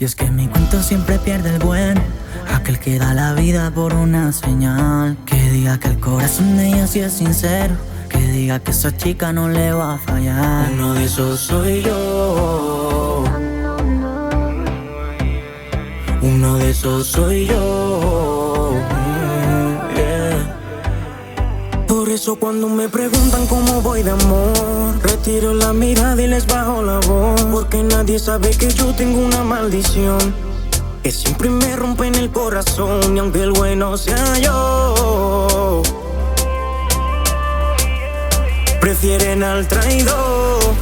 Y es que mi cuento siempre pierde el buen. Aquel que da la vida por una señal. Que diga que el corazón de ella sí es sincero. Que diga que esa chica no le va a fallar. Uno de esos soy yo. Uno de esos soy yo. Por eso cuando me preguntan cómo voy de amor, retiro la mirada y les bajo la voz. Porque nadie sabe que yo tengo una maldición. Que siempre me rompe en el corazón y aunque el bueno sea yo. Prefieren al traidor.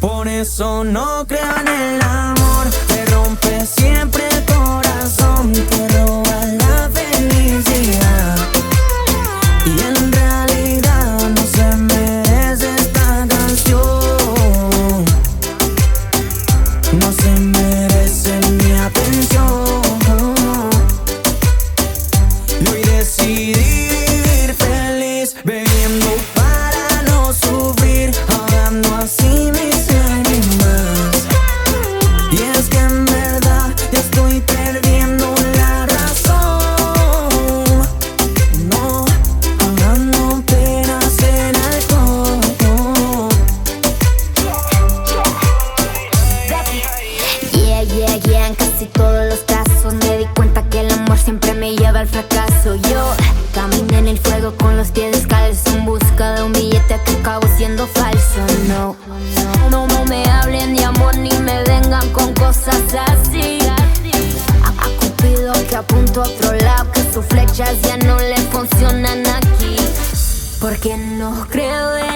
Por eso no crean el amor, siempre me lleva al fracaso. Yo caminé en el fuego con los pies descalzos en busca de un billete que acabó siendo falso. No, no, no me hablen de amor ni me vengan con cosas así. A Cupido que apunto a otro lado, que sus flechas ya no le funcionan aquí. Porque no creo en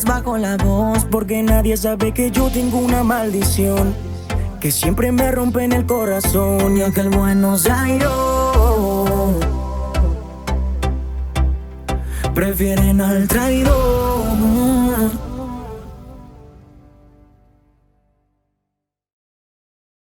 bajo la voz, porque nadie sabe que yo tengo una maldición. Que siempre me rompe en el corazón y aunque el bueno sea yo Prefieren al traidor